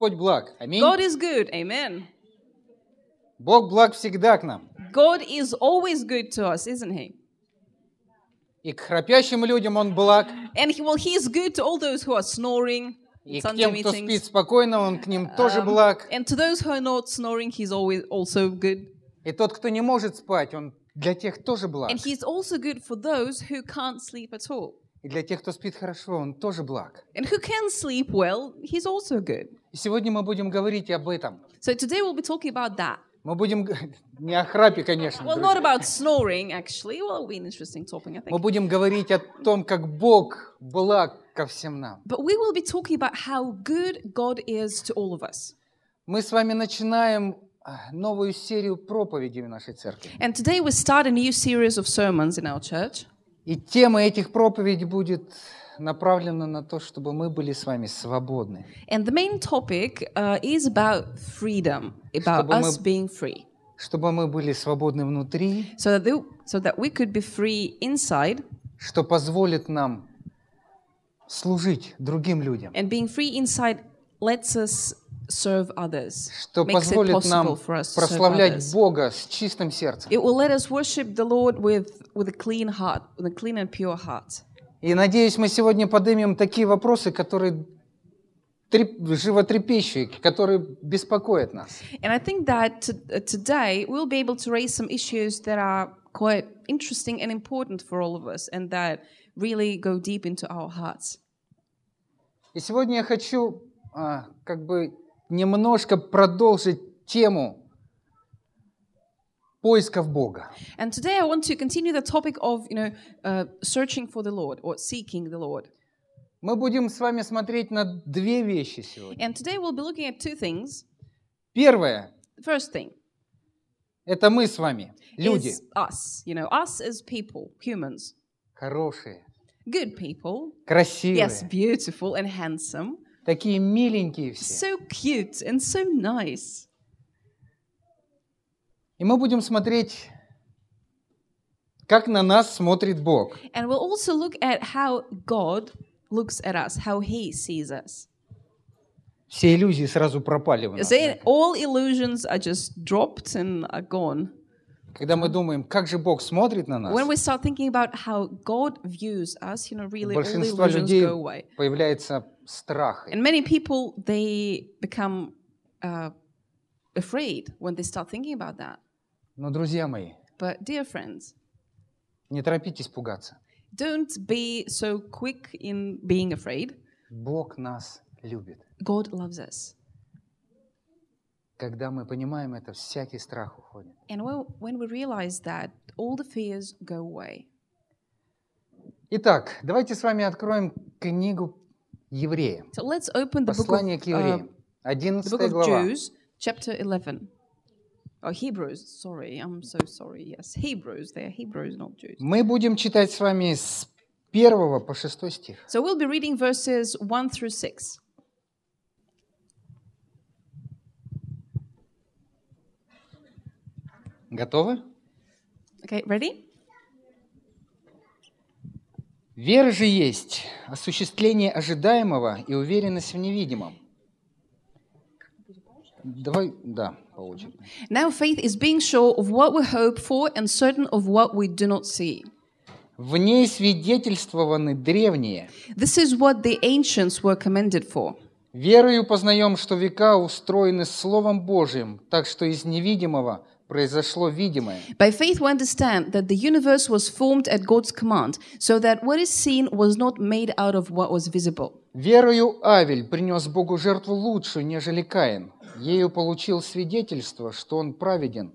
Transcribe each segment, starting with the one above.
Господь благ. Аминь. God is good. Amen. Бог благ всегда к нам. God is always good to us, isn't He? И к храпящим людям Он благ, And he, well, He is good to all those who are snoring. и at к Sunday тем, кто meetings. спит спокойно, Он к ним тоже Um, благ. And to those who are not snoring, He's always also good. И тот, кто не может спать, Он для тех тоже благ. And He's also good for those who can't sleep at all. И для тех, кто спит хорошо, Он тоже благ. And who can sleep well, He's also good. И сегодня мы будем говорить об этом. So today we'll be talking about that. Мы будем не о храпе, конечно, Well, not about snoring, actually. Well, it'll be an interesting topic, I Мы think. будем говорить о том, как Бог благ ко всем нам. But we will be talking about how good God is to all of us. Мы с вами начинаем а, новую серию проповедей в нашей церкви. And today we start a new series of sermons in our church. И тема этих проповедей будет направлена на то, чтобы мы были с вами свободны. And the main topic uh, is about freedom, about Чтобы мы- us being free. Чтобы мы были свободны внутри, So that, they- so that we could be free inside, что позволит нам служить другим людям, and being free inside lets us serve others, что позволит нам прославлять others. Бога с чистым сердцем. It will let us worship the Lord with, with a clean heart, with a clean and pure heart. И надеюсь, мы сегодня поднимем такие вопросы, которые треп- животрепещущие, которые беспокоят нас. And I think that to, uh, today we'll be able to raise some issues that are quite interesting and important for all of us and that really go deep into our hearts. И сегодня я хочу а, как бы немножко продолжить тему поисков Бога. And today I want to continue the topic of, you know, uh, searching for the Lord or seeking the Lord. Мы будем с вами смотреть на две вещи сегодня. And today we'll be looking at two things. Первое first thing – это мы с вами, люди, is us, you know, us as people, humans, хорошие, good people, красивые, yes, beautiful and handsome, такие миленькие все. so cute and so nice. И мы будем смотреть, как на нас смотрит Бог. And we'll also look at how God looks at us, how He sees us. Все иллюзии сразу пропали у нас. All illusions are just dropped and are gone. Когда мы думаем, как же Бог смотрит на нас, When we start thinking about how God views us, you know, у really all the большинства illusions людей go away. появляется страх. And many people, they become uh, afraid when they start thinking about that. Но, друзья мои, But, dear friends, не торопитесь пугаться. don't be so quick in being afraid. Бог нас любит. God loves us. Когда мы понимаем это, всякий страх уходит. And when, when we realize that, all the fears go away. Итак, давайте с вами откроем книгу Еврея. So let's open the book of, Послание к uh, евреям. the 11 book of глава. Jews, chapter 11. Oh, Hebrews, sorry, I'm so sorry. Yes, Hebrews, they are Hebrews, not Jews. Мы будем читать с вами с 1 по 6 стих. So we'll be reading verses 1 through 6. Готовы? Okay, ready? Вера же есть осуществление ожидаемого и уверенность в невидимом. Давай, да, по очереди. Now faith is being sure of what we hope for and certain of what we do not see. В ней свидетельствованы древние. This is what the ancients were commended for. Верою познаем, что века устроены Словом Божьим, так что из невидимого произошло видимое. By faith, we understand that the universe was formed at God's command, so that what is seen was not made out of what was visible. Верою Авель принес Богу жертву лучшую, нежели Каин. Ею получил свидетельство, что он праведен,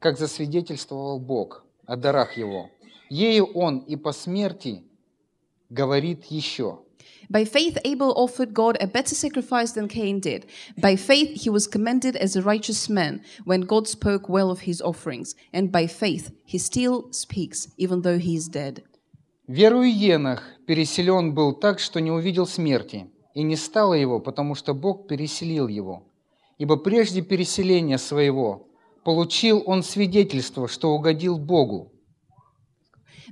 как засвидетельствовал Бог о дарах его. Ею он и по смерти говорит еще. By faith, Abel offered God a better sacrifice than Cain did. By faith, he was commended as a righteous man when God spoke well of his offerings. And by faith, he still speaks, even though he is dead. Верою Енах переселен был так, что не увидел смерти, и не стало его, потому что Бог переселил его. Ибо прежде переселения своего получил он свидетельство, что угодил Богу.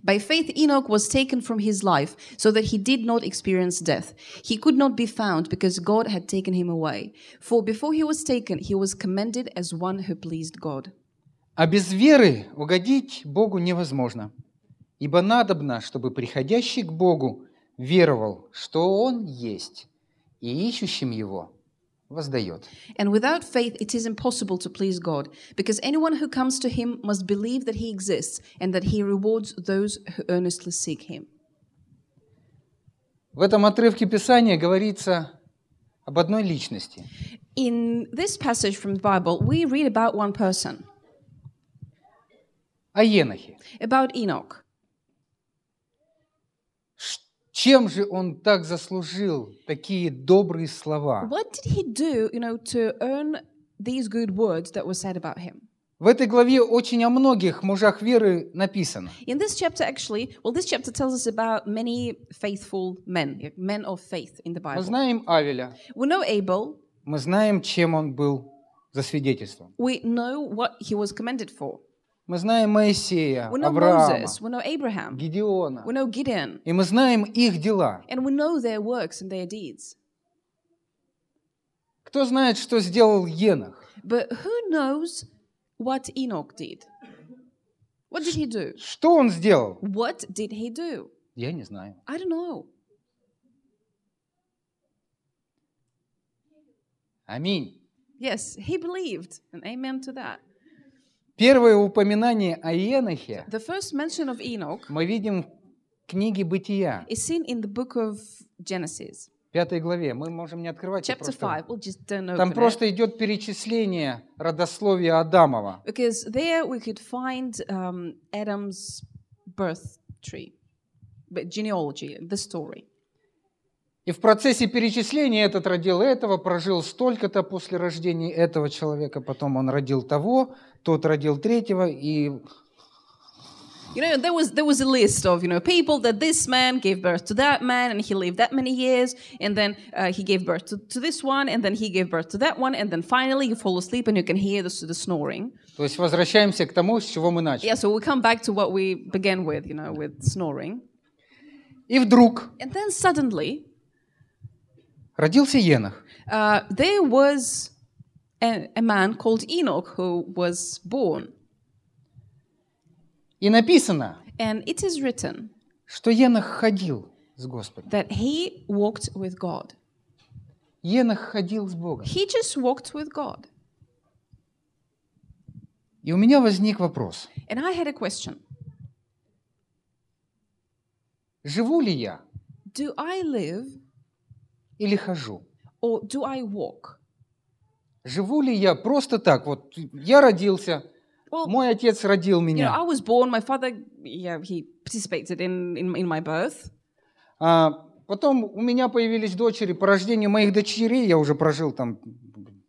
By faith, Enoch was taken from his life so that he did not experience death. He could not be found because God had taken him away. For before he was taken, he was commended as one who pleased God. А без веры угодить Богу невозможно. Ибо надобно, чтобы приходящий к Богу веровал, что Он есть, и ищущим Его воздает. And without faith, it is impossible to please God, because anyone who comes to him must believe that he exists and that he rewards those who earnestly seek him. В этом отрывке Писания говорится об одной личности. In this passage from the Bible, we read about one person, О Енохе. about Enoch. Чем же он так заслужил такие добрые слова? What did he do, you know, to earn these good words that were said about him? В этой главе очень о многих мужах веры написано. In this chapter, actually, well, this chapter tells us about many faithful men, men of faith in the Мы Bible. знаем Авеля, We know Abel, мы знаем, чем он был за свидетельством. we know what he was commended for. Мы знаем Моисея, We know Авраама, Moses, we know Abraham, Гедеона. we know Gideon, И мы знаем их дела. and we know their works and their deeds. Кто знает, что сделал Енох? But who knows what Enoch did? What did he do? Что он сделал? What did he do? Я не знаю. I don't know. Аминь. Yes, he believed, and amen to that. Первое упоминание о Енохе The first mention of Enoch мы видим в книге Бытия, is seen in the book of Genesis, пятой главе. Мы можем не открывать. chapter просто- 5. We'll just don't Там open it. просто идет перечисление родословия Адамова. Because there we could find um, Adam's birth tree, but genealogy, the story. И в процессе перечисления этот родил этого, прожил столько-то после рождения этого человека, потом он родил того, тот родил третьего, и You know, there was there was a list of you know people that this man gave birth to that man, and he lived that many years, and then uh, he gave birth to, to this one, and then he gave birth to that one, and then finally you fall asleep and you can hear the, the snoring. то есть возвращаемся к тому, с чего мы начали. Yeah, so we come back to what we began with, you know, with snoring, И вдруг and then suddenly родился Енох. uh, there was a, a man called Enoch who was born, И написано, and it is written что Енох ходил с Господом. that he walked with God. Енох ходил с Богом. He just walked with God. И у меня возник вопрос. And I had a question. Живу ли я Do I live или хожу? or do I walk? Живу ли я просто так? Вот я родился, Well, мой отец родил you know, меня. I was born. My father, yeah, he participated in, in, in my birth. А потом у меня появились дочери. По рождению моих дочерей я уже прожил там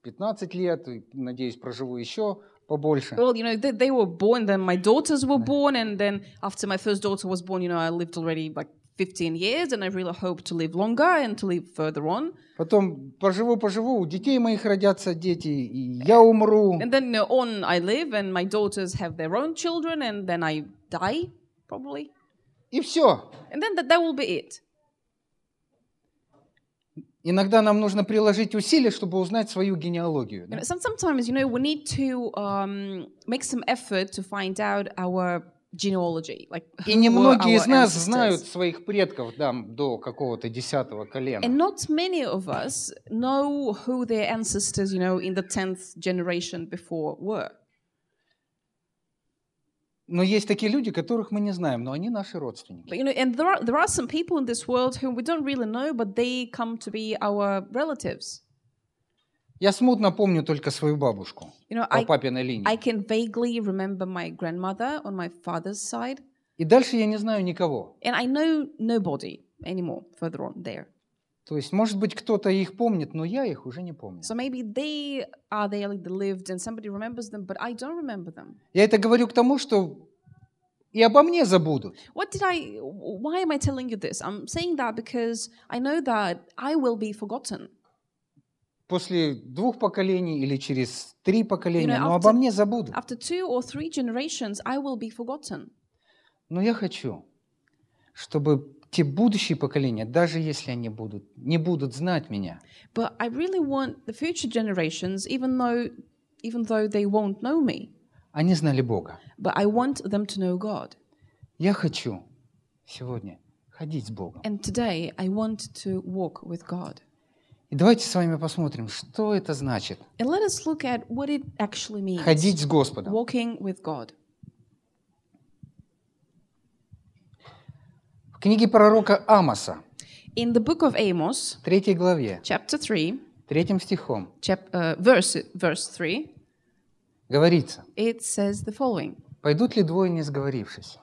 15 лет, и, надеюсь, проживу еще побольше. Well, you know, they, they were born. Then my daughters were born, and then after my first daughter was born, you know, I lived already like 15 years, and I really hope to live longer and to live further on. Потом поживу-поживу, у детей моих родятся дети, и я умру. And then you know, on I live, and my daughters have their own children, and then I die probably, И все. and then that, that will be it. Иногда нам нужно приложить усилия, чтобы узнать свою генеалогию. You да? know, some, sometimes, you know, we need to um, make some effort to find out our genealogy, like И who were немногие our из нас ancestors. знают своих предков там, до какого-то десятого колена. And not many of us know who their ancestors, you know, in the 10th generation before were. Но есть такие люди, которых мы не знаем, но они наши родственники. But, you know, and there are, there are some people in this world whom we don't really know, but they come to be our relatives. Я смутно помню только свою бабушку You know, по I, папиной линии. I can vaguely remember my grandmother on my father's side, И дальше я не знаю никого. and I know nobody anymore further on there. То есть, может быть, кто-то их помнит, но я их уже не помню. So maybe they are there, they lived, and somebody remembers them, but I don't remember them. Я это говорю к тому, что и обо мне забудут. What did I, why am I telling you this? I'm saying that because I know that I will be forgotten. После двух поколений или через три поколения, You know, но after- обо мне забудут. After two or three generations, I will be forgotten. Но я хочу, чтобы те будущие поколения, даже если они будут, не будут знать меня, But I really want the future generations, even though, even though they won't know me, они знали Бога. but I want them to know God. Я хочу сегодня ходить с Богом. And today I want to walk with God. И давайте с вами посмотрим, что это значит And let us look at what it actually means ходить с Господом. walking with God. В книге пророка Амоса, In the book of Amos, 3 главе, chapter 3, 3 стихом, chap- uh, verse, verse 3, говорится, it says the following «Пойдут ли двое, не сговорившись?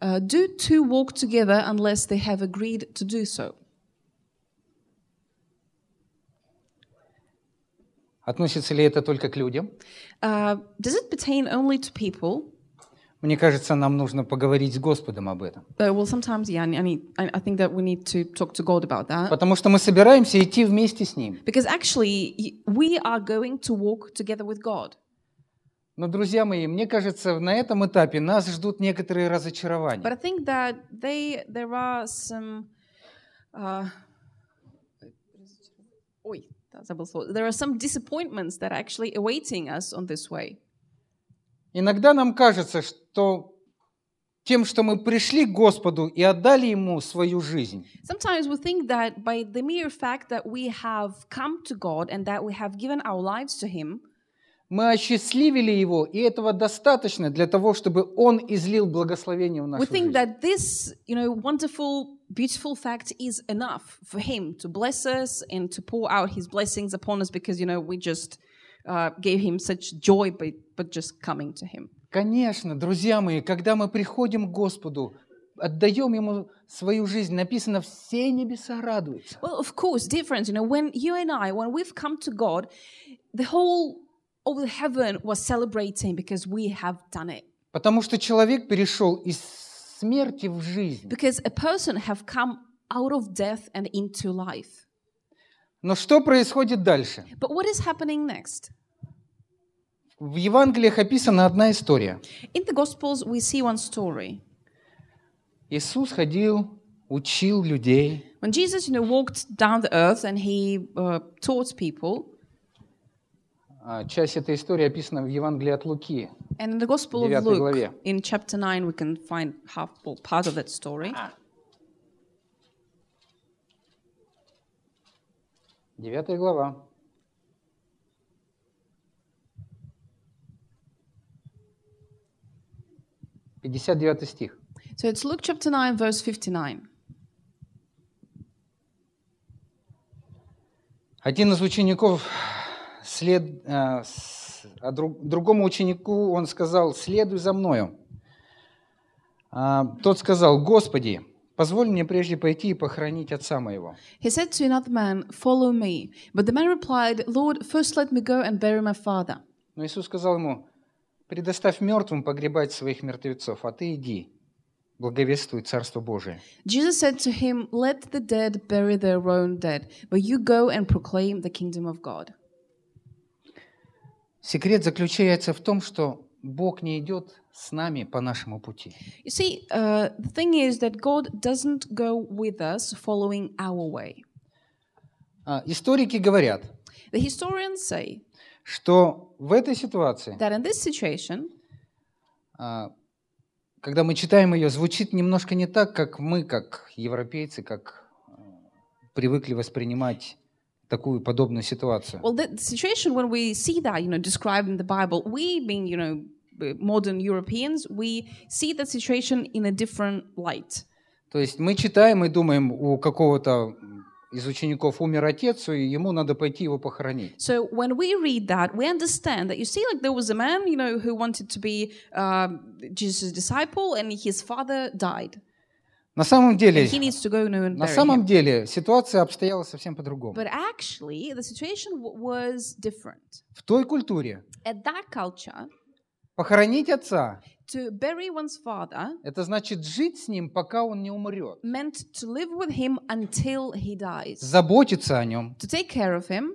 uh, Do two walk together unless they have agreed to do so? Относится ли это только к людям? Uh, does it pertain only to people? Мне кажется, нам нужно поговорить с Господом об этом. Uh, well, sometimes, yeah, I, need, I, I think that we need to talk to God about that. Потому что мы собираемся идти вместе с Ним. Because actually, we are going to walk together with God. Но, друзья мои, мне кажется, на этом этапе нас ждут некоторые But I разочарования. think that they there are some. Uh, ой. there are some disappointments that are actually awaiting us on this way. Иногда нам кажется, что тем, что мы пришли к Господу и отдали Ему свою жизнь, Sometimes we think that by the mere fact that we have come to God and that we have given our lives to Him, мы осчастливили Его, и этого достаточно для того, чтобы Он излил благословение в we нашу think жизнь. that this, you know, wonderful, beautiful fact is enough for Him to bless us and to pour out His blessings upon us because, you know, we just uh, gave Him such joy by, but just coming to Him. Конечно, друзья мои, когда мы приходим к Господу, отдаем Ему свою жизнь, написано, все небеса радуются. Well, of course, dear friends, you know, when you and I, when we've come to God, the whole of heaven was celebrating because we have done it. Потому что человек перешел из смерти в жизнь. Because a person have come out of death and into life. Но что происходит дальше? But what is happening next? В Евангелиях описана одна история. In the Gospels, we see one story. Иисус ходил, учил людей, When Jesus, you know, walked down the earth and he uh, taught people, А, Часть этой истории описана в Евангелии от Луки. and in the Gospel of Девятой Luke, главе. in chapter 9, we can find half, well, part of that story. Девятая глава. Пятьдесят девятый стих. So it's Luke chapter 9, verse 59. Один из учеников, след, а, с- а друг- другому ученику он сказал, следуй за мною. А, тот сказал, Господи, позволь мне прежде пойти и похоронить отца моего. He said to another man, Follow me. But the man replied, Lord, first let me go and bury my father. Но Иисус сказал ему, предоставь мертвым погребать своих мертвецов, а ты иди, благовествуй Царство Божие. Jesus said to him, Let the dead bury their own dead, but you go and proclaim the kingdom of God. Секрет заключается в том, что Бог не идет с нами по нашему пути. You see, uh, the thing is that God doesn't go with us following our way. А, Историки говорят, The historians say что в этой ситуации, that in this situation, а, когда мы читаем ее, звучит немножко не так, как мы, как европейцы, как а, привыкли воспринимать такую подобную ситуацию. well, the, situation when we see that, you know, described in the Bible, we being, you know, uh, modern Europeans, we see that situation in a different light. То есть мы читаем и думаем, у какого-то из учеников умер отец, и ему надо пойти его похоронить. So when we read that, we understand that you see, like there was a man, you know, who wanted to be um, Jesus' disciple, and his father died. На самом деле, на самом деле ситуация обстояла совсем по-другому. But actually, the situation was different. В той культуре At that culture, похоронить отца to bury one's father – это значит жить с ним, пока он не умрет, meant to live with him until he dies, заботиться о нем, to take care of him,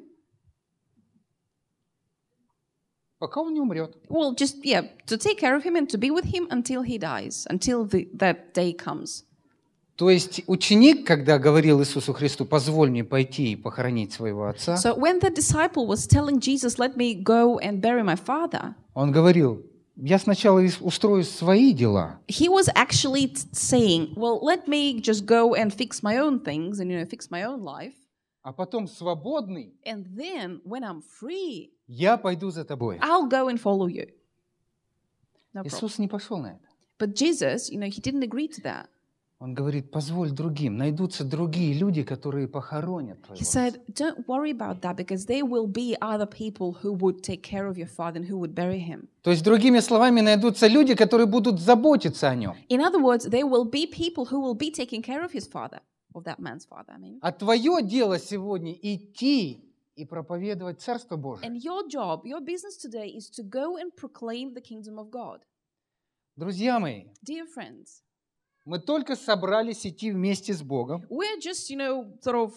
пока он не умрет. Well, just, yeah, to take care of him and to be with him until he dies, until the, that day comes. То есть ученик, когда говорил Иисусу Христу, позволь мне пойти и похоронить своего отца, So when the disciple was telling Jesus, let me go and bury my father, он говорил, я сначала устрою свои дела, he was actually saying, well, let me just go and fix my own things and, you know, fix my own life. а потом свободный, And then when I'm free, я пойду за тобой. I'll go and follow you. No problem. Иисус не пошел на это. But Jesus, you know, he didn't agree to that. Он говорит, позволь другим, найдутся другие люди, которые похоронят твоего He said, Don't worry about that because there will be other people who would take care of your father and who would bury him. То есть, другими словами, найдутся люди, которые будут заботиться о нем. In other words, there will be people who will be taking care of his father, of that man's father, I mean. А твое дело сегодня идти и проповедовать Царство Божие. And your job, your business today is to go and proclaim the kingdom of God. Друзья мои, Dear friends, мы только собрались идти вместе с Богом, we're just, you know, sort of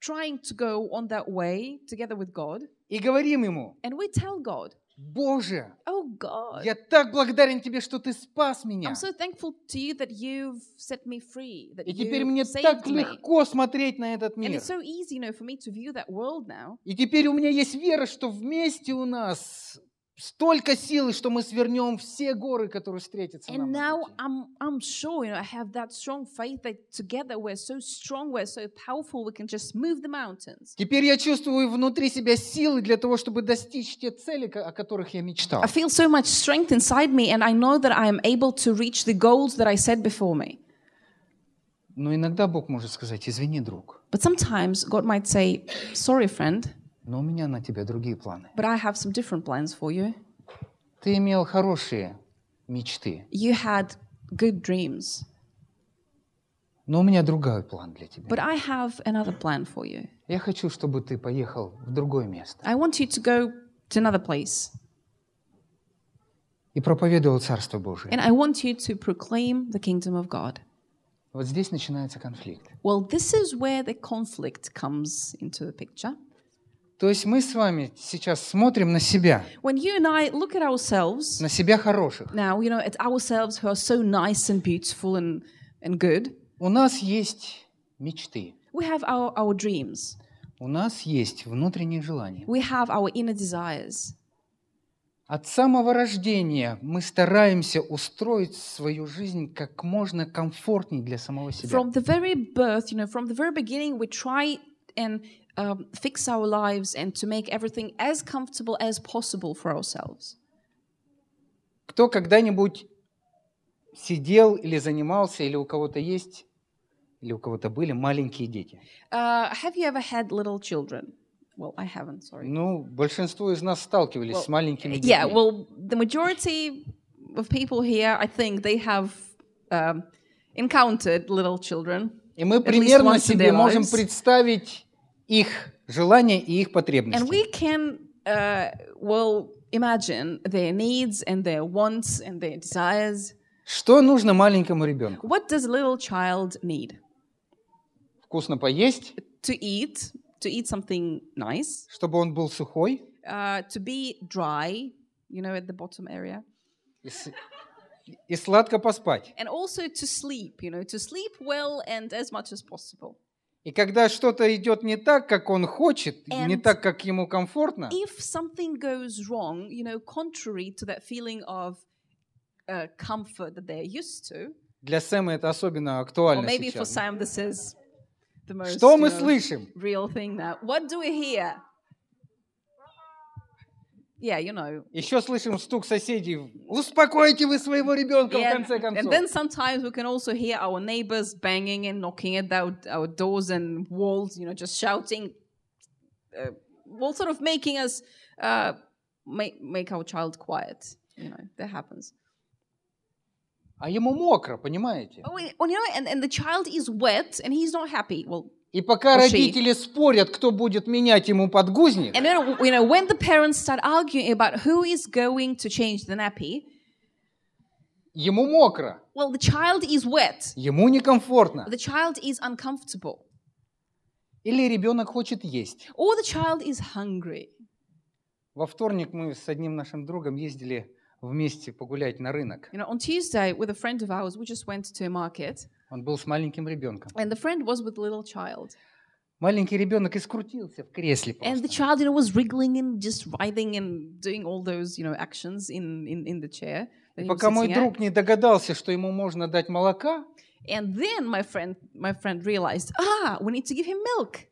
trying to go on that way together with God. и говорим Ему, And we tell God, Боже, Oh God, я так благодарен Тебе, что Ты спас меня. I'm so thankful to you that you've set me free, that И теперь мне так me. легко смотреть на этот And мир. it's so easy, you know, for me to view that world now. И теперь у меня есть вера, что вместе у нас столько силы, что мы свернем все горы, которые встретятся нам And now пути. I'm I'm sure, you know, I have that strong faith that together we're so strong, we're so powerful, we can just move the mountains. Теперь я чувствую внутри себя силы для того, чтобы достичь те цели, о которых я мечтал. I feel so much strength inside me, and I know that I am able to reach the goals that I set before me. Но иногда Бог может сказать, извини, друг, But sometimes God might say, Sorry, friend, но у меня на тебя другие планы. but I have some different plans for you. Ты имел хорошие мечты, You had good dreams, но у меня другой план для тебя. but I have another plan for you. Я хочу, чтобы ты поехал в другое место I want you to go to another place, и проповедовал Царство Божие. and I want you to proclaim the kingdom of God. Вот здесь начинается конфликт. Well, this is where the conflict comes into the picture. То есть мы с вами сейчас смотрим на себя, When you and I look at ourselves, на себя хороших. now, you know, at ourselves who are so nice and beautiful and, and good, У нас есть мечты, we have our, our dreams, у нас есть внутренние желания. we have our inner desires. От самого рождения мы стараемся устроить свою жизнь как можно комфортнее для самого себя. From the very birth, you know, from the very beginning, we try and um, fix our lives and to make everything as comfortable as possible for ourselves. Кто когда-нибудь сидел или занимался, или у кого-то есть, или у кого-то были маленькие дети? Uh, have you ever had little children? Well, I haven't, sorry. Ну, большинство из нас сталкивались с маленькими детьми. Yeah, well, the majority of people here, I think, they have um, encountered little children. И мы least примерно once in себе their можем lives. представить их желания и их And потребности. we can, uh, well, imagine their needs and their wants and their desires. Что нужно маленькому ребенку? What does little child need? Вкусно поесть, To eat, to eat something nice, чтобы он был сухой uh, to be dry, you know, at the bottom area, и, и сладко поспать. and also to sleep, you know, to sleep well and as much as possible. И когда что-то идет не так, как он хочет, и не And так, как ему комфортно, If something goes wrong, you know, contrary to that feeling of uh, comfort that they're used to, для Сэма это особенно or актуально maybe for сейчас. Sam this is the most Что you мы know, слышим? real thing now. What do we hear? Yeah, you know. Еще слышим стук соседей. Успокойте вы своего ребенка в Yeah, конце and концов. then sometimes we can also hear our neighbors banging and knocking at our, our doors and walls, you know, just shouting, uh, well, sort of making us uh, make, make our child quiet. You know, that happens. А ему мокро, понимаете? Oh, and- well, you know, and, and the child is wet and he's not happy. Well, И пока she. родители спорят, кто будет менять ему подгузник, and then, you know, when the parents start arguing about who is going to change the nappy, ему мокро, well, the child is wet. ему некомфортно. The child is uncomfortable. Или ребенок хочет есть. Or the child is hungry. Во вторник мы с одним нашим другом ездили вместе погулять на рынок. You know, on Tuesday, with a friend of ours, we just went to a market, Он был с маленьким ребенком. and the friend was with little child. Маленький ребенок искрутился в кресле And the просто. child, you know, was wriggling and just writhing and doing all those, you know, actions in, in, in the chair. Was Пока мой at. друг не догадался, что ему можно дать молока, And then my friend, my friend realized, ah, we need to give him milk.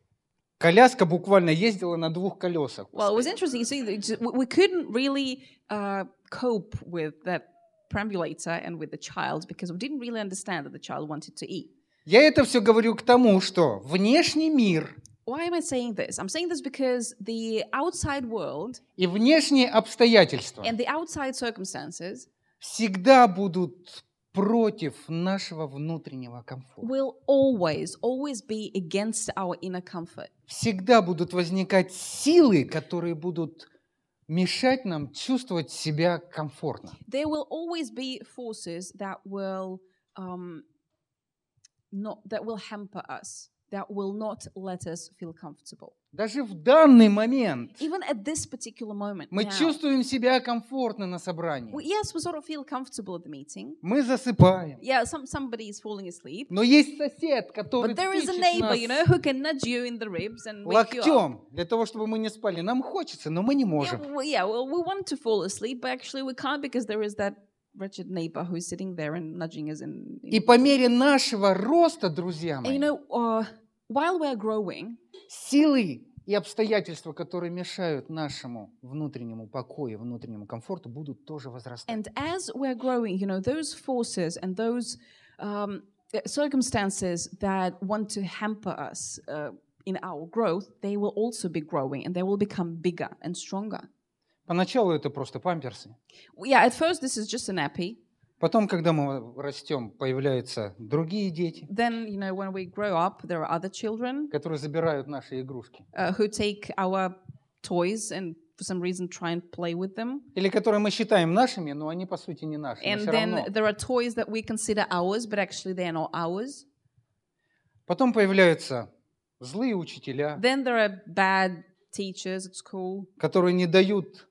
коляска буквально ездила на двух колесах. Well, it was interesting. You see, we couldn't really uh, cope with that perambulator and with the child because we didn't really understand that the child wanted to eat. Я это все говорю к тому, что внешний мир Why am I saying this? I'm saying this because the outside world и внешние обстоятельства and the outside circumstances всегда будут против нашего внутреннего комфорта. will always, always be against our inner comfort. Всегда будут возникать силы, которые будут мешать нам чувствовать себя комфортно. There will always be forces that will um, not that will hamper us, That will not let us feel comfortable. Даже в данный момент Even at this particular moment, мы now, чувствуем себя комфортно на собрании. we- yes, we sort of feel comfortable at the meeting. Мы засыпаем. Yeah, some somebody is falling asleep, Но есть сосед, который but there is a neighbor, you know, who can nudge you in the ribs and wake you up. для того, чтобы мы не спали. Нам хочется, но мы не Yeah, можем. well, yeah, well, we want to fall asleep, but actually we can't because there is that wretched neighbor who's sitting there and nudging us. In, in- И по мере нашего роста, друзья And мои, you know, uh, while we're growing, силы и обстоятельства, которые мешают нашему внутреннему покою, внутреннему комфорту, будут тоже возрастать. and as we're growing, you know, those forces and those um, uh, circumstances that want to hamper us uh, in our growth, they will also be growing and they will become bigger and stronger. Поначалу это просто памперсы. Yeah, at first this is just a nappy. Потом, когда мы растем, появляются другие дети, Then, you know, when we grow up, there are other children которые забирают наши игрушки. uh, who take our toys and for some reason try and play with them. Или которые мы считаем нашими, но они по сути не наши. Но And всё then равно. there are toys that we consider ours, but actually they're not ours. Потом появляются злые учителя, Then there are bad teachers at school которые не дают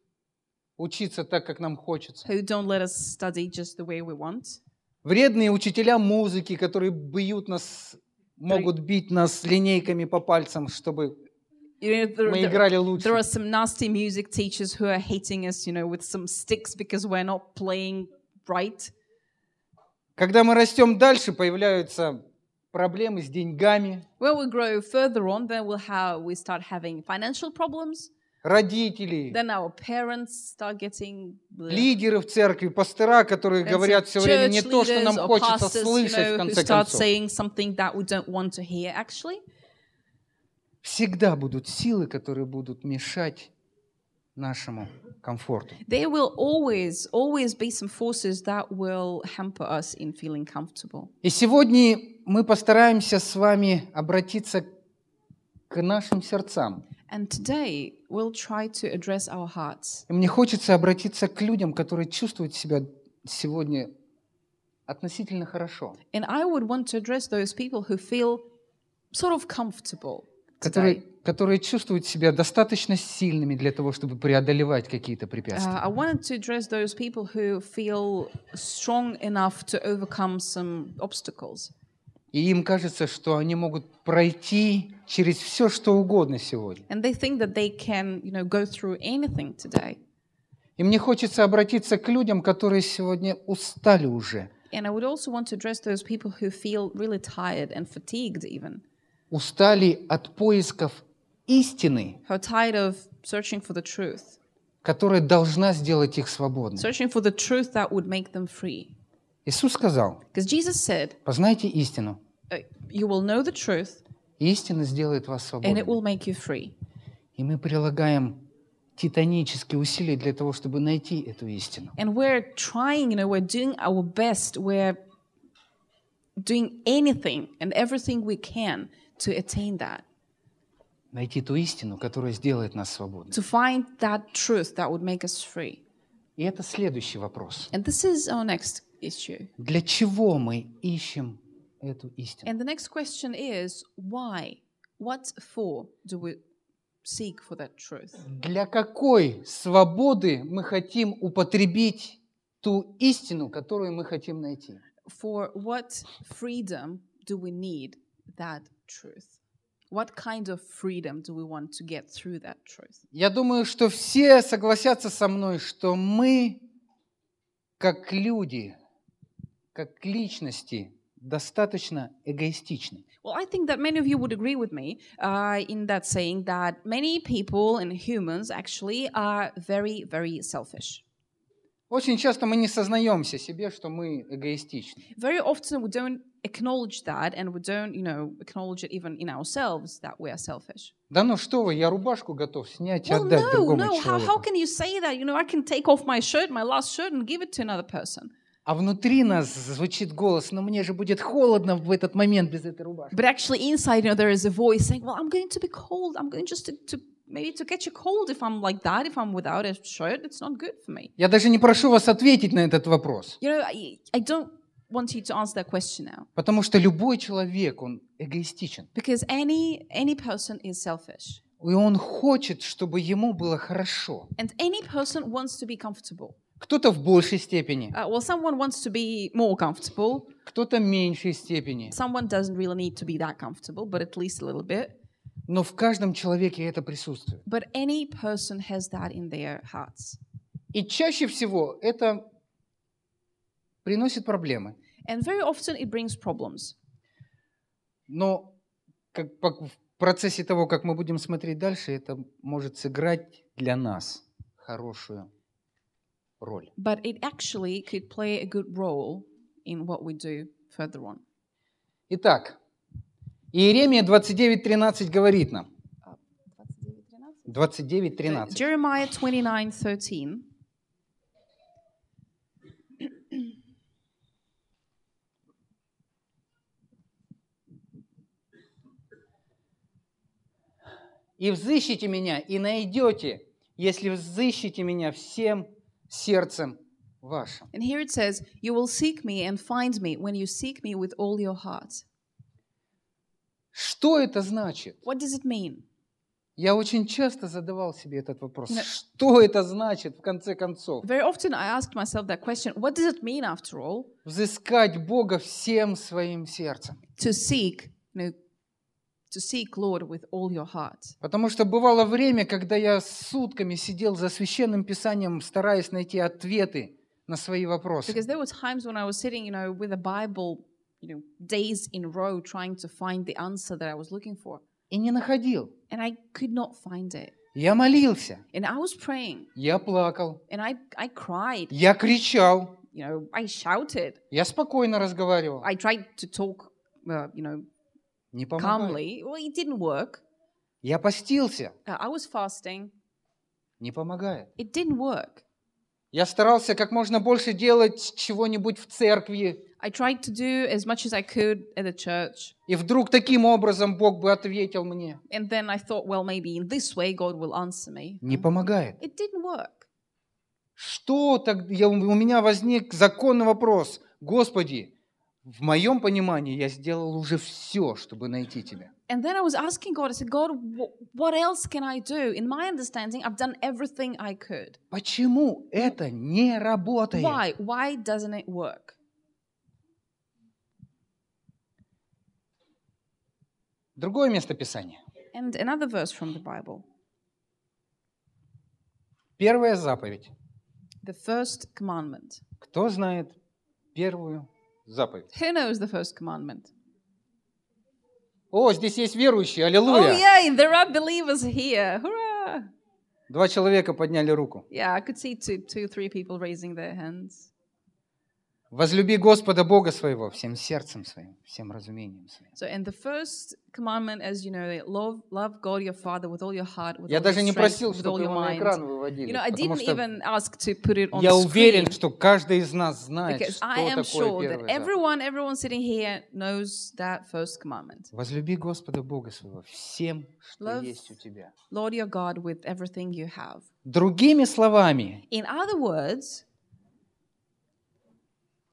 учиться так, как нам хочется. who don't let us study just the way we want. Вредные учителя музыки, которые бьют нас, могут бить нас линейками по пальцам, чтобы You know, there, мы there- играли there лучше. are some nasty music teachers who are hating us, you know, with some sticks because we're not playing right. Когда мы растем дальше, появляются проблемы с деньгами, When we grow further on, then we'll have we start having financial problems. Родители, Then our parents start getting bleh. лидеры в церкви, пастора, которые говорят все время не то, что нам хочется pastors, you слышать know, в конце start концов. saying something that we don't want to hear. Actually, Всегда будут силы, которые будут мешать нашему комфорту. there will always, always be some forces that will hamper us in feeling comfortable. И сегодня мы постараемся с вами обратиться к нашим сердцам. And today we'll try to address our hearts. И мне хочется обратиться к людям, которые чувствуют себя сегодня относительно хорошо, And I would want to address those people who feel sort of comfortable которые, today. которые чувствуют себя достаточно сильными для того, чтобы преодолевать какие-то препятствия. Uh, I wanted to address those people who feel strong enough to overcome some obstacles. И им кажется, что они могут пройти через все, что угодно сегодня. And they think that they can, you know, go through anything today. И мне хочется обратиться к людям, которые сегодня устали уже. And I would also want to address those people who feel really tired and fatigued, even, Устали от поисков истины, who are tired of searching for the truth, которая должна сделать их свободными. searching for the truth that would make them free. Иисус сказал, said, познайте истину, uh, You will know the truth, истина сделает вас and свободными. it will make you free. И мы прилагаем титанические усилия для того, чтобы найти эту истину. And we're trying, you know, we're doing our best, we're doing anything and everything we can to attain that, Найти ту истину, которая сделает нас свободными. to find that truth that would make us free. И это следующий вопрос. And this is our next issue. Для чего мы ищем эту истину? And the next question is why? What for do we seek for that truth. Для какой свободы мы хотим употребить ту истину, которую мы хотим найти? For what freedom do we need that truth? What kind of freedom do we want to get through that truth? Я думаю, что все согласятся со мной, что мы, как люди, как личности, достаточно эгоистичны. Well, I think that many of you would agree with me uh, in that saying that many people and humans actually are very, very selfish. Очень часто мы не сознаемся себе, что мы эгоистичны. Very often we don't acknowledge that and we don't, you know, acknowledge it even in ourselves that we are selfish. Да ну что вы, я рубашку готов снять и Well, отдать no, другому no. How, how человеку. can you say that? You know, I can take off my shirt, my last shirt, and give it to another person. А внутри нас звучит голос, но мне же будет холодно в этот момент без этой рубашки. But actually, inside, you know, there is a voice saying, "Well, I'm going to be cold. I'm going just to, to maybe to catch a cold if I'm like that. If I'm without a shirt, it's not good for me." Я даже не прошу вас ответить на этот вопрос, You know, I, I don't want you to answer that question now потому что любой человек, он эгоистичен. because any any person is selfish, И он хочет, чтобы ему было хорошо. and any person wants to be comfortable. Кто-то в большей степени, Uh, well, someone wants to be more comfortable. кто-то в меньшей степени. Someone doesn't really need to be that comfortable, but at least a little bit. Но в каждом человеке это присутствует. But any person has that in their hearts. И чаще всего это приносит проблемы. And very often it brings problems. Но как, по- в процессе того, как мы будем смотреть дальше, это может сыграть для нас хорошую роль. But it actually could play a good role in what we do further on. Итак, Иеремия 29.13 говорит нам. 29.13. Jeremiah 29 13. «И взыщите меня, и найдете, если взыщите меня всем сердцем вашим». And here it says, You will seek me and find me when you seek me with all your heart. Что это значит? What does it mean? Я очень часто задавал себе этот вопрос. Да. Что это значит в конце концов? Very often I asked myself that question what does it mean after all Взыскать Бога всем своим сердцем. to seek, you know, to seek Lord with all your heart? Потому что бывало время, когда я сутками сидел за священным писанием, стараясь найти ответы на свои вопросы. Because there were times when I was sitting, you know, with a Bible, you know, days in a row trying to find the answer that I was looking for. И не находил. And I could not find it. Я молился, And I was praying я плакал, and I, I cried, я кричал, you know, I shouted. я спокойно разговаривал. I tried to talk, uh, you know, Не помогает. calmly. Well, it didn't work. Я постился, Uh, I was fasting. не помогает. It didn't work. Я старался как можно больше делать чего-нибудь в церкви, I tried to do as much as I could at the church. и вдруг таким образом Бог бы ответил мне. And then I thought, well, maybe in this way God will answer me. Не помогает. It didn't work. Что так? Я, у меня возник законный вопрос. Господи, в моем понимании я сделал уже все, чтобы найти Тебя. And then I was asking God, I said, God, wh- what else can I do? In my understanding, I've done everything I could. Почему это не работает? Why? Why doesn't it work? Другое место Писания. And another verse from the Bible. Первая заповедь. The first commandment. Кто знает первую заповедь? Who knows the first commandment? О, здесь есть верующие, Oh, аллилуйя. yay, there are believers here. Hurrah! Два человека подняли руку. Yeah, I could see two, two, three people raising their hands. Возлюби Господа Бога своего всем сердцем своим, всем разумением своим. So, and the first commandment, as you know, love, love God your Father with all your heart, with Я all даже your не просил, чтобы его на экран выводили, You know, I didn't even ask to put it on я уверен, что каждый из нас знает, что I am такое sure that первая заповедь. everyone, everyone sitting here knows that first commandment. Возлюби Господа Бога своего всем, что Love- есть у тебя. Lord your God with everything you have. Другими словами, In other words,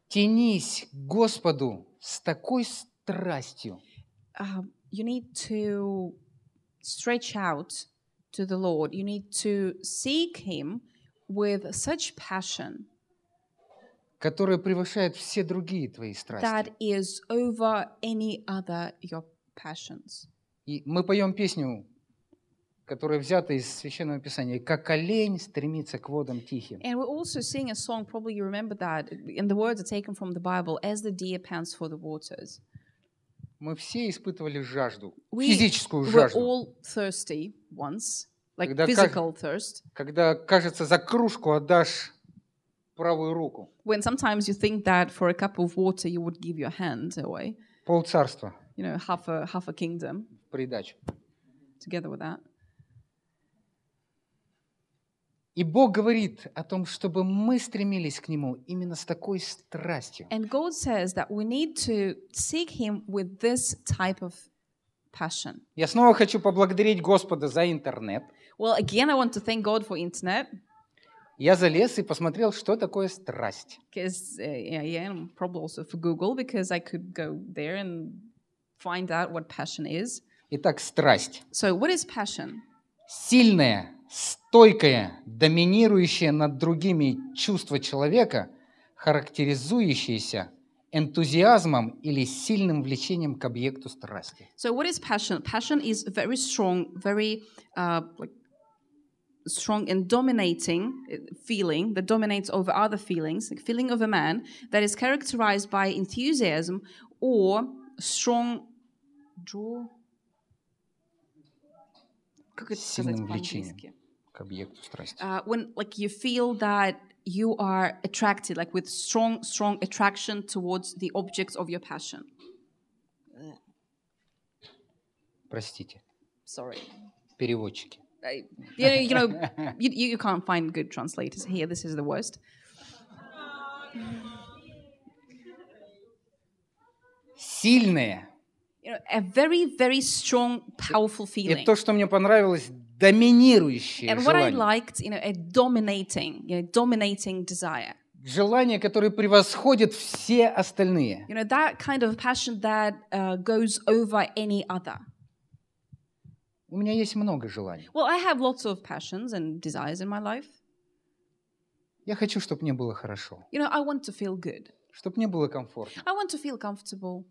тянись к Господу с такой страстью, um, you need to stretch out to the Lord, you need to seek Him with such passion которая превышает все другие твои страсти. that is over any other your passions. И мы поем песню, которая взята из Священного Писания, «Как олень стремится к водам тихим». And we also sing a song, probably you remember that, and the words are taken from the Bible, as the deer pants for the waters. Мы все испытывали жажду, We физическую жажду, all thirsty once, like Когда physical thirst. когда, кажется, за кружку отдашь правую руку, When sometimes you think that for a cup of water you would give your hand away, полцарства you know, half a half a kingdom придачу. together with that. И Бог говорит о том, чтобы мы стремились к Нему именно с такой страстью. And God says that we need to seek Him with this type of passion. Я снова хочу поблагодарить Господа за интернет. Well, again, I want to thank God for internet Я залез и посмотрел, что такое страсть. because, uh, yeah, yeah, probably also for Google because I could go there and find out what passion is. Итак, страсть. So, what is passion? Сильное, стойкое, доминирующее над другими чувство человека, характеризующееся энтузиазмом или сильным влечением к объекту страсти. So, what is passion? Passion is very strong, very uh, like strong and dominating uh, feeling that dominates over other feelings, like feeling of a man that is characterized by enthusiasm or strong draw. Как это сказать по-английски? к объекту страсти. Uh, when like you feel that you are attracted, like with strong, strong attraction towards the objects of your passion. Простите, Sorry. переводчики. I- you know, you know, you, you you can't find good translators here. This is the worst. Сильное. A very, very strong, powerful И feeling. то, что мне понравилось, доминирующее And what I желание. liked, you know, a dominating, you know, dominating desire. Желание, которое превосходит все остальные. You know, that kind of passion that uh, goes over any other. У меня есть много желаний. Well, I have lots of passions and desires in my life. Я хочу, чтобы мне было хорошо, You know, I want to feel good. чтобы мне было комфортно. I want to feel comfortable.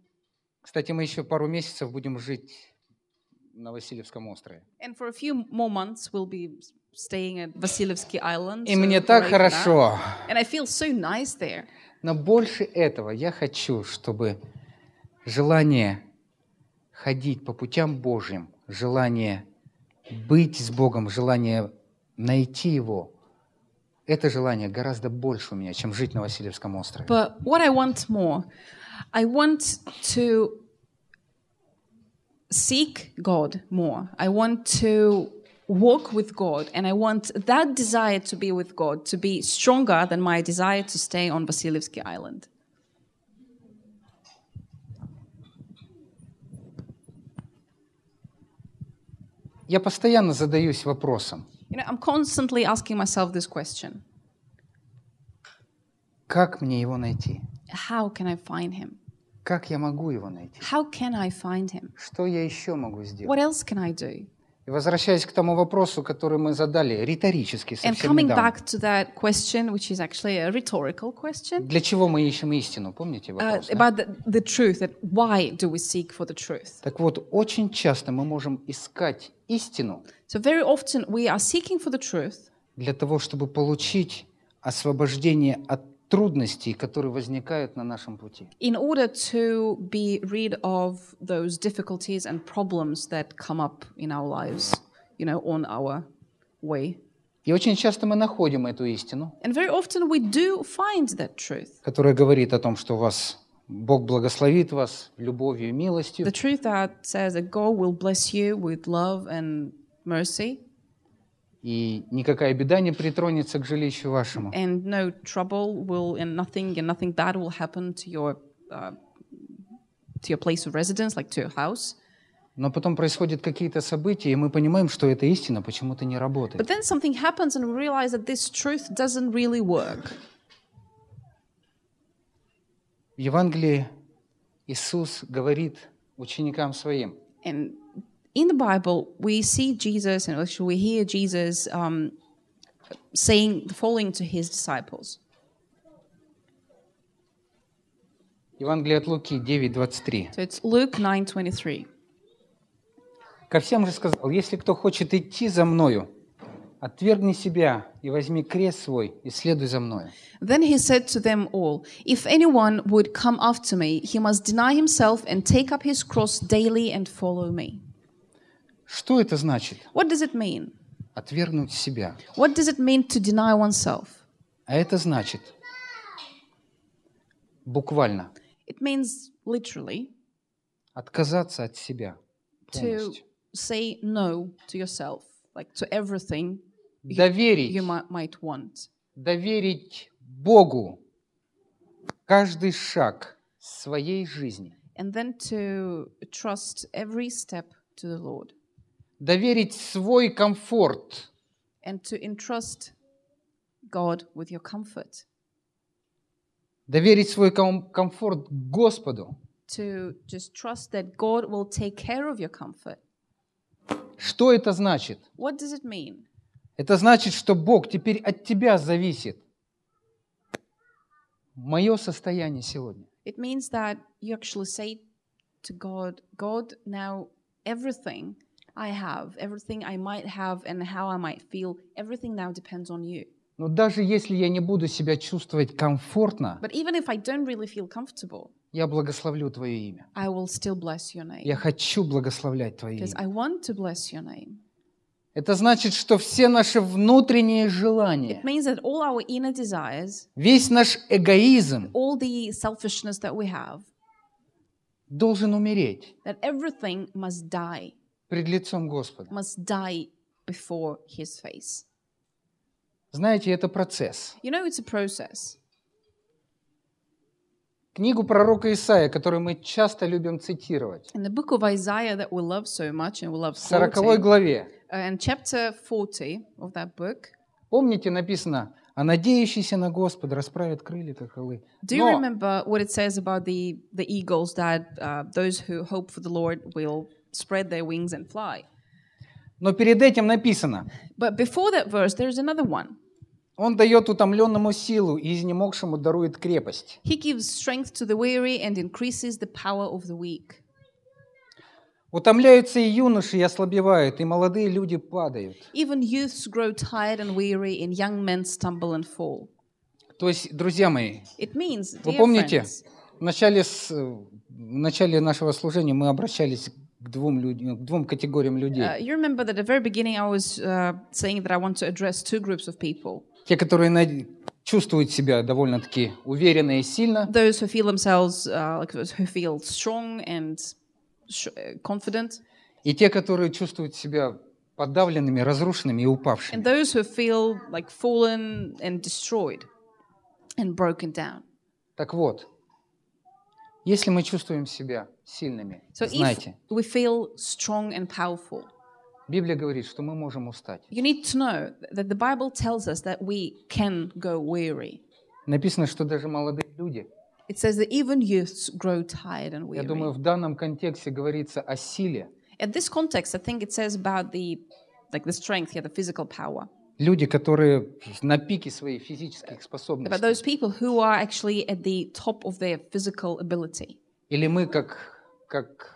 Кстати, мы еще пару месяцев будем жить на Васильевском острове. And for a few more months, we'll be staying at Vasilevsky Island. И so мне так хорошо. And I feel so nice there. Но больше этого я хочу, чтобы желание ходить по путям Божьим, желание быть с Богом, желание найти Его, это желание гораздо больше у меня, чем жить на Васильевском острове. But what I want more, I want to seek God more. I want to walk with God, and I want that desire to be with God to be stronger than my desire to stay on Vasilevsky Island. Я постоянно задаюсь вопросом, You know, I'm constantly asking myself this question как мне Его найти? How can I find Him? Как я могу Его найти? How can I find Him? Что я еще могу сделать? What else can I do? И возвращаясь к тому вопросу, который мы задали, риторически, And совсем coming недавно. back to that question, which is actually a rhetorical question, Для чего мы ищем истину? Помните uh, вопрос? да? about the, the truth, that why do we seek for the truth? Так вот, очень часто мы можем искать истину So very often we are seeking for the truth для того, чтобы получить освобождение от трудностей, которые возникают на нашем пути. in order to be rid of those difficulties and problems that come up in our lives, you know, on our way. И очень часто мы находим эту истину, And very often we do find that truth. которая говорит о том, что вас Бог благословит вас любовью и милостью, The truth that says that God will bless you with love and mercy, и никакая беда не притронется к жилищу вашему. and no trouble will, and nothing, and nothing bad will happen to your, uh, to your place of residence, like to your house. Но потом происходят какие-то события, и мы понимаем, что эта истина почему-то не работает. But then something happens, and we realize that this truth doesn't really work. В Евангелии Иисус говорит ученикам своим, And In the Bible, we see Jesus, and actually we hear Jesus um, saying the following to his disciples. Евангелие от Луки 9:23. So it's Luke 9:23. Ко всем же сказал, если кто хочет идти за мною, отвергни себя и возьми крест свой и следуй за мною. Then he said to them all, If anyone would come after me, he must deny himself and take up his cross daily and follow me. Что это значит? What does it mean? Отвергнуть себя. What does it mean to deny oneself? А это значит буквально It means literally отказаться от себя to полностью. say no to yourself, like to everything Доверить, you might, might want. доверить Богу каждый шаг своей жизни. And then to trust every step to the Lord Доверить свой комфорт and to entrust God with your comfort, доверить свой ком- комфорт Господу. to just trust that God will take care of your comfort. Что это значит? What does it mean? Это значит, что Бог теперь от тебя зависит. Мое состояние сегодня. It means that you actually say to God, God, now everything I have, everything I might have, and how I might feel, everything now depends on you. Но даже если я не буду себя чувствовать комфортно, But even if I don't really feel comfortable, я благословлю Твое имя. I will still bless your name. Я хочу благословлять Твое Because имя. I want to bless your name. Это значит, что все наши внутренние желания, It means that all our inner desires, весь наш эгоизм all the selfishness that we have, должен умереть that everything must die, пред лицом Господа. must die before His face. Знаете, это процесс. You know, it's a process. Книгу пророка Исаия, которую мы часто любим цитировать, In the book of Isaiah that we love so much and we love в 40 quoting, главе, uh, in chapter 40 of that book, помните, написано, «А надеющийся на Господа расправят крылья, как орлы». do you remember what it says about the, the eagles that uh, those who hope for the Lord will spread their wings and fly? Но перед этим написано, But before that verse, there's another one. Он дает утомленному силу и изнемогшему дарует крепость. He gives strength to the weary and increases the power of the weak. Утомляются и юноши, и ослабевают, и молодые люди падают. Even youths grow tired and weary, and young men stumble and fall. То есть, друзья мои, It means, вы помните, friends, в начале, в начале нашего служения мы обращались к двум, людям, к двум категориям людей. uh, you remember that at the very beginning I was uh, saying that I want to address two groups of people. Те, которые над- чувствуют себя довольно-таки уверенно и сильно, Those who feel themselves, uh, like those who feel strong and uh, confident, и те, которые чувствуют себя подавленными, разрушенными и упавшими. and those who feel like fallen and destroyed and broken down. Так вот, если мы чувствуем себя сильными, So знайте, if we feel strong and powerful, Библия говорит, что мы можем устать. you need to know that the Bible tells us that we can go weary. Написано, что даже молодые люди, It says that even youths grow tired and я weary. думаю, в данном контексте говорится о силе. At this context, I think it says about the like the strength, yeah, the physical power. Люди, которые на пике своей физических About способностей. those people who are actually at the top of their physical ability. Или мы, как, как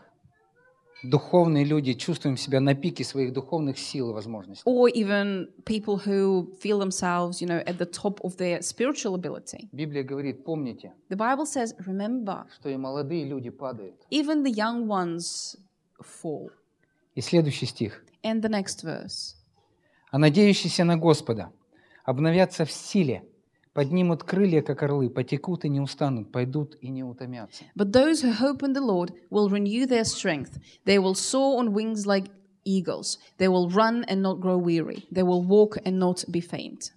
духовные люди, чувствуем себя на пике своих духовных сил и возможностей. Or even people who feel themselves, you know, at the top of their spiritual ability. Библия говорит, помните, The Bible says, remember, что и молодые люди падают. even the young ones fall. И следующий стих. And the next verse. А надеющиеся на Господа обновятся в силе, поднимут крылья, как орлы, потекут и не устанут, пойдут и не утомятся. But those who hope in the Lord will renew their strength. They will soar on wings like eagles. They will run and not grow weary. They will walk and not be faint.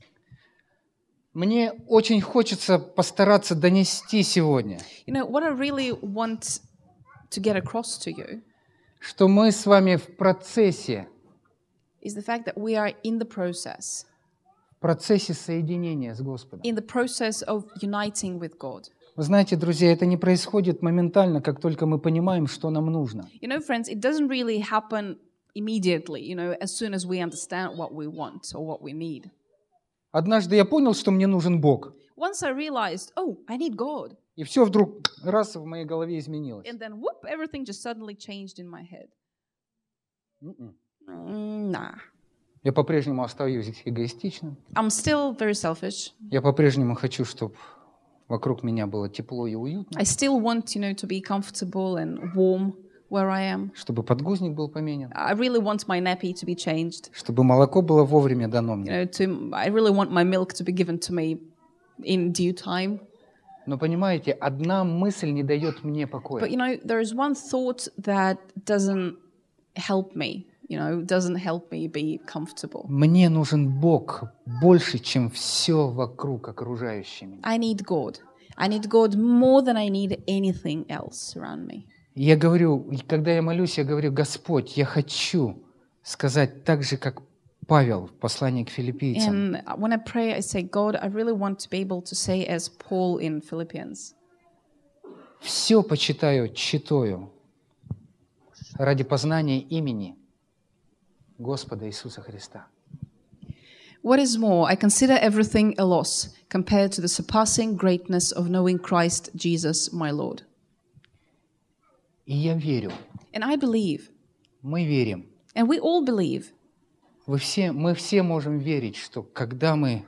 Мне очень хочется постараться донести сегодня, You know, what I really want to get across to you что мы с вами в процессе, is the fact that we are in the process, в процессе соединения с Господом. in the process of uniting with God. Вы знаете, друзья, это не происходит моментально, как только мы понимаем, что нам нужно. You know, friends, it doesn't really happen immediately, you know, as soon as we understand what we want or what we need. Однажды я понял, что мне нужен Бог. Once I realized, oh, I need God. И все вдруг раз в моей голове изменилось. And then whoop, everything just suddenly changed in my head. М-м. Mm, nah. Я по-прежнему остаюсь эгоистичным. I'm still very selfish. Я по-прежнему хочу, чтобы вокруг меня было тепло и уютно, I still want, you know, to be comfortable and warm where I am. чтобы подгузник был поменен, I really want my nappy to be changed. чтобы молоко было вовремя дано You мне. know, to I really want my milk to be given to me in due time. Но понимаете, одна мысль не дает мне But покоя. you know, there is one thought that doesn't help me. You know, doesn't help me be comfortable. Мне нужен Бог больше, чем все вокруг окружающее меня. I need God. I need God more than I need anything else around me. Я говорю, когда я молюсь, я говорю, Господь, я хочу сказать так же, как Павел в послании к филиппийцам. And when I pray, I say, God, I really want to be able to say, as Paul in Philippians, Все почитаю, читаю ради познания имени Господа Иисуса Христа. What is more, I consider everything a loss compared to the surpassing greatness of knowing Christ Jesus my Lord. И я верю, And I believe, мы верим, and we all believe, вы все, мы все можем верить, что когда мы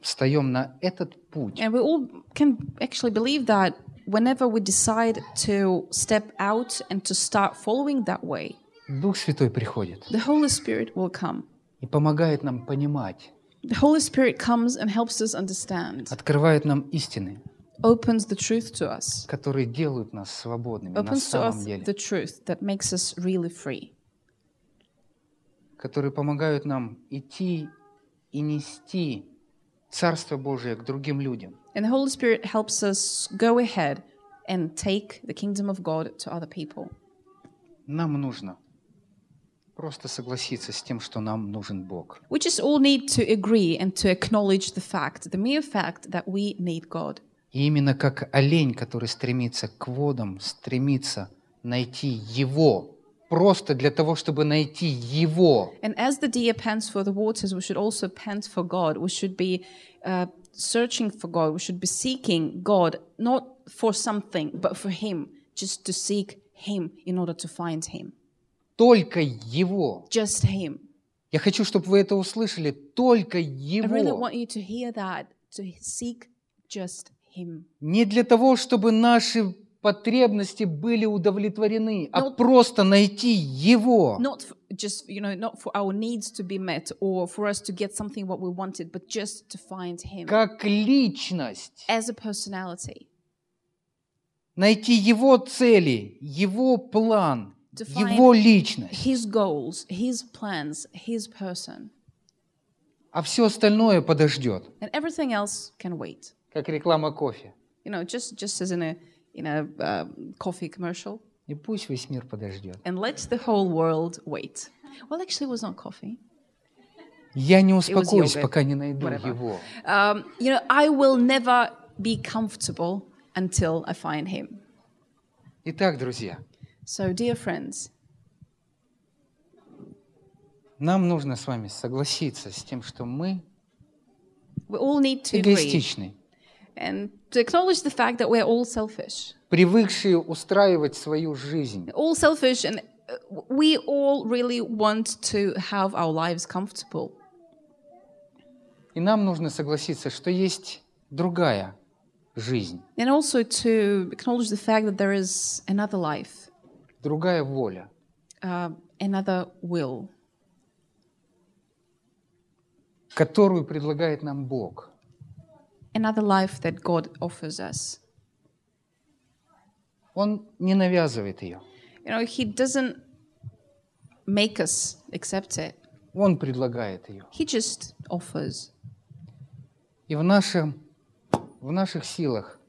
встаем на этот путь, and we all can actually believe that whenever we decide to step out and to start following that way, Дух Святой приходит the Holy Spirit will come. и помогает нам понимать, The Holy Spirit comes and helps us understand, открывает нам истины, opens the truth to us, которые делают нас свободными на opens to самом us деле, the truth that makes us really free, которые помогают нам идти и нести Царство Божие к другим людям. And the Holy Spirit helps us go ahead and take the kingdom of God to other people. Нам нужно просто согласиться с тем, что нам нужен Бог. We just all need to agree and to acknowledge the fact, the mere fact that we need God. И именно как олень, который стремится к водам, стремится найти Его, просто для того, чтобы найти Его, And as the deer pants for the waters, we should also pant for God. We should be uh, searching for God. We should be seeking God, not for something, but for Him, just to seek Him in order to find Him. Только Его. Just Him. Я хочу, чтобы вы это услышали, только I really Его. want you to hear that, to seek just Him. Не для того, чтобы наши потребности были удовлетворены, а Но- просто найти Его. Not f- just, you know, not for our needs to be met or for us to get something what we wanted, but just to find Him Как личность. as a personality. Найти Его цели, Его план, Его личность. His goals, His plans, His person. А все остальное подождет. And everything else can wait. Как реклама кофе. You know, just, just as in a, in a uh, coffee commercial. И пусть весь мир подождет. And let the whole world wait. Well, actually, it was not coffee. Я не успокоюсь, пока не найду Whatever. Его. Um, you know, I will never be comfortable until I find Him. Итак, друзья, So, dear friends, нам нужно с вами согласиться с тем, что мы we all need to agree эгоистичны, and to acknowledge the fact that we're all selfish. привыкшие устраивать свою жизнь. All selfish, and uh, we all really want to have our lives comfortable. И нам нужно согласиться, что есть другая жизнь, And also to acknowledge the fact that there is another life, Другая воля, uh, another will, которую предлагает нам Бог. another life that God offers us. Он не навязывает ее. You know, He doesn't make us accept it, Он предлагает ее. He just offers. И в, нашем, в наших силах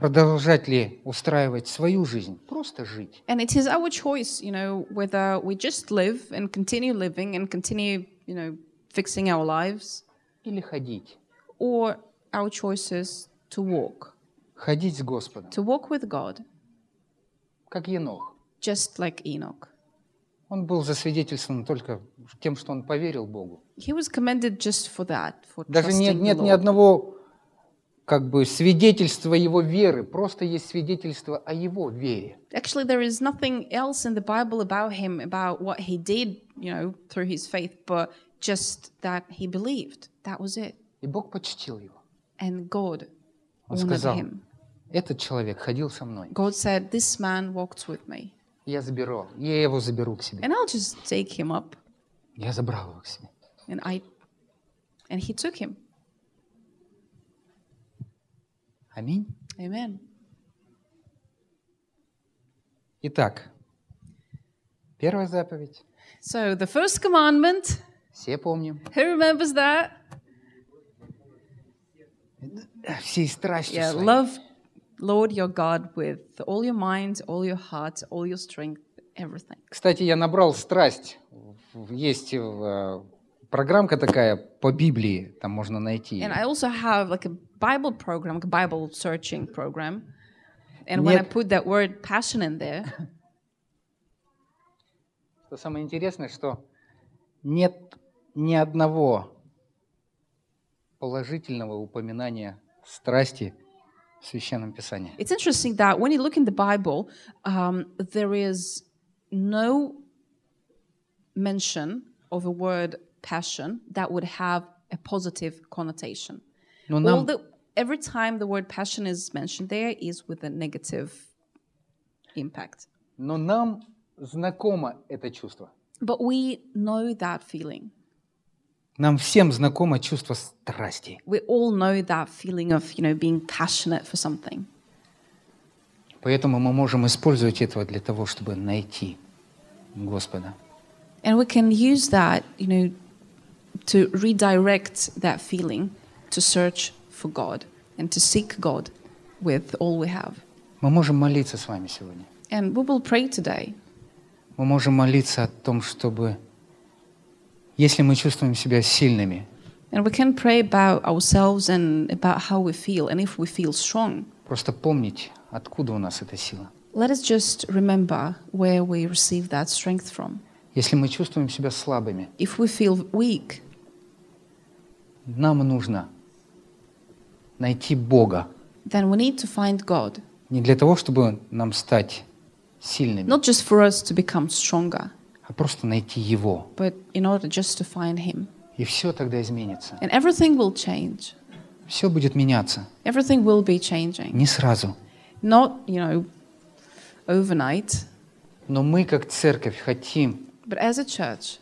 продолжать ли устраивать свою жизнь, просто жить, And it is our choice, you know, whether we just live and continue living and continue, you know, fixing our lives, или ходить. or our choice is to walk, Ходить с Господом, to walk with God, как Енох. just like Enoch. Он был засвидетельствован только тем, что он поверил Богу. He was commended just for that, for Даже нет, нет ни одного как бы свидетельства его веры, просто есть свидетельство о его вере. Actually, there is nothing else in the Bible about him, about what he did, you know, through his faith, but just that he believed. That was it. И Бог почтил его. And God Он сказал, him. этот человек ходил со мной. God said, This man walked with me, Я заберу, я его заберу к себе. and I'll just take him up. Я забрал его к себе. And I and he took him. Аминь. Amen. Итак, первая заповедь. So the first commandment, Все помним. who remembers that? Всей страстью Yeah, своей. love Lord your God with all your mind, all your heart, all your strength, everything. Кстати, я набрал страсть. Есть э, программка такая по Библии, там можно найти. And I also have like a Bible program, like a Bible searching program. And when I Нет. put that word passion in there, Что самое интересное, что нет ни одного положительного упоминания страсти в Священном Писании. it's interesting that when you look in the Bible, um, there is no mention of a word passion that would have a positive connotation. Но All нам, the, every time the word passion is mentioned there is with a negative impact. но нам знакомо это чувство. But we know that feeling. Нам всем знакомо чувство страсти. We all know that feeling of, you know, being passionate for something. Поэтому мы можем использовать этого для того, чтобы найти Господа. And we can use that, you know, to redirect that feeling to search for God and to seek God with all we have. Мы можем молиться с вами сегодня. And we will pray today. Мы можем молиться о том, чтобы, если мы чувствуем себя сильными, And we can pray about ourselves and about how we feel. And if we feel strong, просто помнить, откуда у нас эта сила. let us just remember where we receive that strength from. Если мы чувствуем себя слабыми, If we feel weak, нам нужно найти Бога. then we need to find God, Не для того, чтобы нам стать сильными, not just for us to become stronger, а просто найти Его. but in order just to find Him. И все тогда изменится. And everything will change. Все будет меняться. Everything will be changing. Не сразу. Not, you know, overnight, Но мы, как церковь, хотим, but as a church,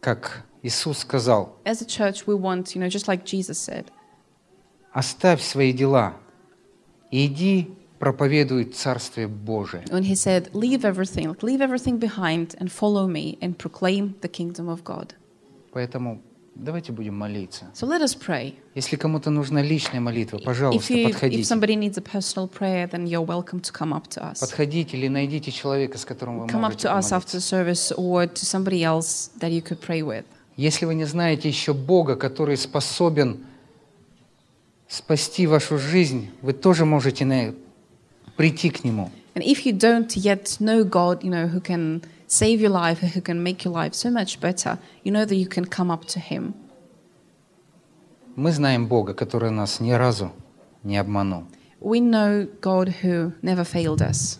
как Иисус сказал, as a church, we want, you know, just like Jesus said, оставь свои дела и иди проповедуй Царствие Божие. when he said, leave everything, like, leave everything behind and follow me and proclaim the kingdom of God. Поэтому давайте будем молиться. So let us pray. Если кому-то нужна личная молитва, If, пожалуйста, you, if подходите. somebody needs a personal prayer, then you're welcome to come up to us. Подходите или найдите человека, с которым вы Come up можете to us after service or to somebody else that you could pray with. Если вы не знаете еще Бога, который способен спасти вашу жизнь, вы тоже можете на- прийти к Нему. And if you don't yet know God, you know, who can save your life, who can make your life so much better, you know that you can come up to Him. Мы знаем Бога, который нас ни разу не обманул. We know God who never failed us.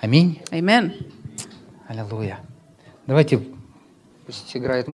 Аминь. Amen. Аллилуйя. Давайте, пусть играет